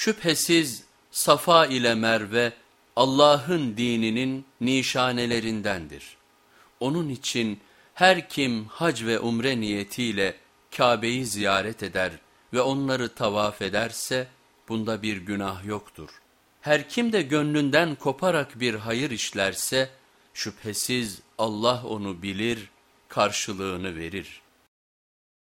Şüphesiz Safa ile Merve Allah'ın dininin nişanelerindendir. Onun için her kim hac ve umre niyetiyle Kabe'yi ziyaret eder ve onları tavaf ederse bunda bir günah yoktur. Her kim de gönlünden koparak bir hayır işlerse şüphesiz Allah onu bilir, karşılığını verir.''